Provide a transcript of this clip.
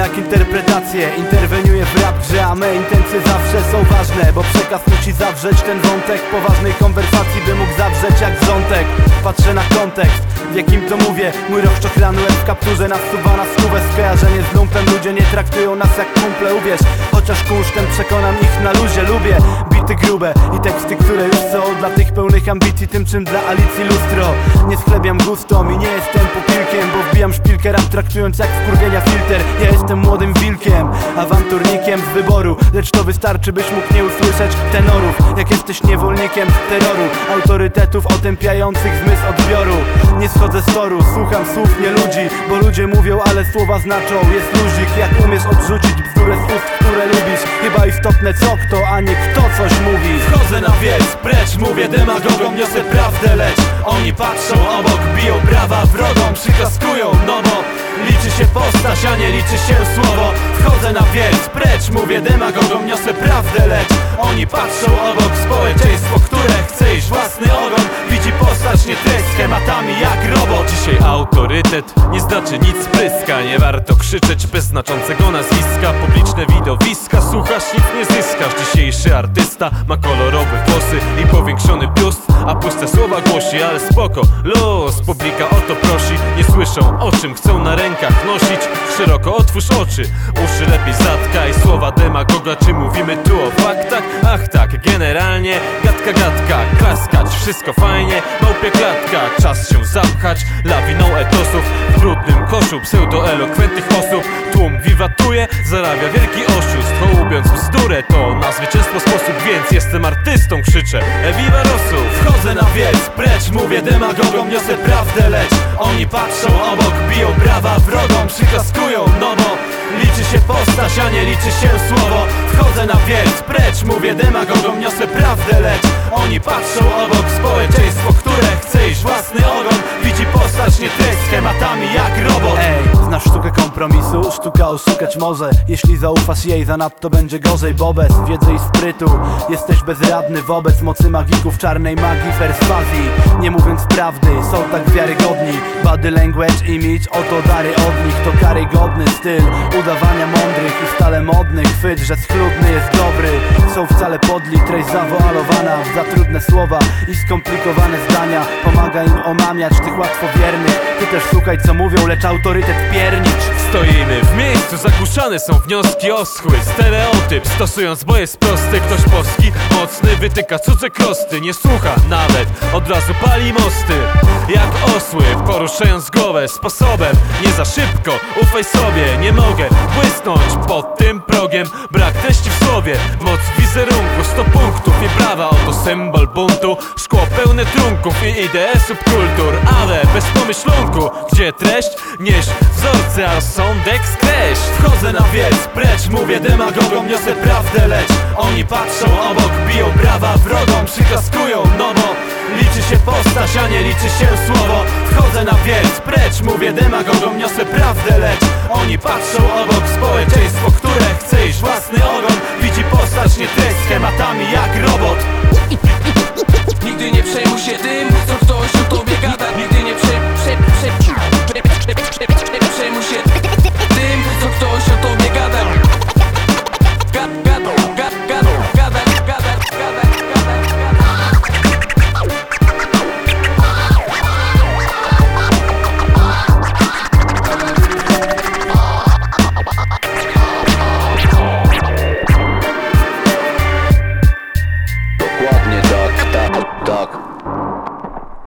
jak interpretacje. Interweniuję zawsze są ważne Bo przekaz musi zawrzeć ten wątek. Poważnej konwersacji by mógł zawrzeć jak wrzątek. Patrzę na kontekst, w jakim to mówię. Mój rozczochrany łeb w kapturze nasuwa na stówę. Skojarzenie z lumpem, ludzie nie traktują nas jak kumple Uwierz, chociaż kunsztem przekonam ich na luzie Lubię bity grube i teksty, które już są Dla tych pełnych ambicji, tym czym dla Alicji lustro. Nie schlebiam gustom i nie jestem pupilkiem Bo wbijam szpilkę rap traktując jak wkurwienia filter. Ja jestem młodym wilkiem, awanturnikiem z wyboru Lecz to wystarczy, byś mógł nie usłyszeć tenorów. Jak jesteś niewolnikiem terroru Autorytetów otępiających zmysł odbioru. Nie schodzę z toru, słucham słów, nie ludzi Bo ludzie mówią, ale słowa znaczą. Jest luzik, jak umiesz odrzucić bzdurę z ust, które lubisz. Chyba istotne co kto, a nie kto coś mówi. Wchodzę na wieś, precz, mówię demagogom, niosę prawdę, lecz Oni patrzą obok, biją brawa wrogom, przyklaskują, no bo Liczy się postać, a nie liczy się słowo. Wchodzę na wieś, mówię demagogom, niosę prawdę, lecz Oni patrzą obok, społeczeństwo, które chce iść własny ogon. Widzi postać, nie treść schematami jak robot. Dzisiaj autorytet nie znaczy nic pryska Nie warto krzyczeć bez znaczącego nazwiska. Publiczne widowiska, słuchasz nic nie zyskasz. Dzisiejszy artysta ma kolorowe włosy i powiększony biust. A puste słowa głosi, ale spoko, los Publika o to prosi, słyszą o czym chcą na rękach nosić. Szeroko otwórz oczy, uszy lepiej zatkaj. Słowa demagoga, czy mówimy tu o faktach? Ach tak, generalnie gadka gadka Klaskać, wszystko fajnie, małpie klatka Czas się zapchać. Lawiną etosów W koszu pseudoelokwentnych osób. Tłum wiwatuje, zarabia wielki oszust Hołubiąc bzdurę to na zwycięstwo sposób Więc jestem artystą, krzyczę. Eviva Rosu Wchodzę na wieś, precz, mówię demagogom, niosę prawdę, lecz. Oni patrzą obok, biją brawa wrogom, przyklaskują, no bo Liczy się postać, a nie liczy się słowo. Wchodzę na wieś, precz, mówię demagogom, niosę prawdę, lecz. Oni patrzą oszukać może. Jeśli zaufasz jej, zanadto będzie gorzej Bo bez wiedzy i sprytu Jesteś bezradny wobec mocy magików Czarnej magii, perswazji. Nie mówiąc prawdy, są tak wiarygodni. Body language, image, oto dary od nich. To karygodny styl udawania mądrych I chwyt, że schludny jest dobry. Są wcale podli, treść zawoalowana W za trudne słowa i skomplikowane zdania. Pomaga im omamiać tych łatwowiernych Ty też słuchaj co mówią, lecz autorytet piernicz. Stoimy w miejscu, zagłuszane są wnioski oschły. Stereotyp, stosując, bo jest prosty Ktoś boski, mocny, wytyka cudze krosty. Nie słucha nawet, od razu pali mosty. Jak osły, poruszając głowę sposobem. Nie za szybko, ufaj sobie, nie mogę Błysnąć pod tym progiem Brak treści w słowie, moc wizerunku Sto punktów i brawa, oto symbol buntu Szkło pełne trunków i idee subkultur. Ale bez pomyślunku, gdzie treść? Nieś wzorce, a rozsądek skreśl Wchodzę na wieś, precz, mówię demagogom, niosę prawdę, lecz. Oni patrzą obok, biją brawa wrogom, przyklaskują, no bo Liczy się postać, a nie liczy się słowo. Wchodzę na wieś, precz, mówię demagogom, niosę prawdę,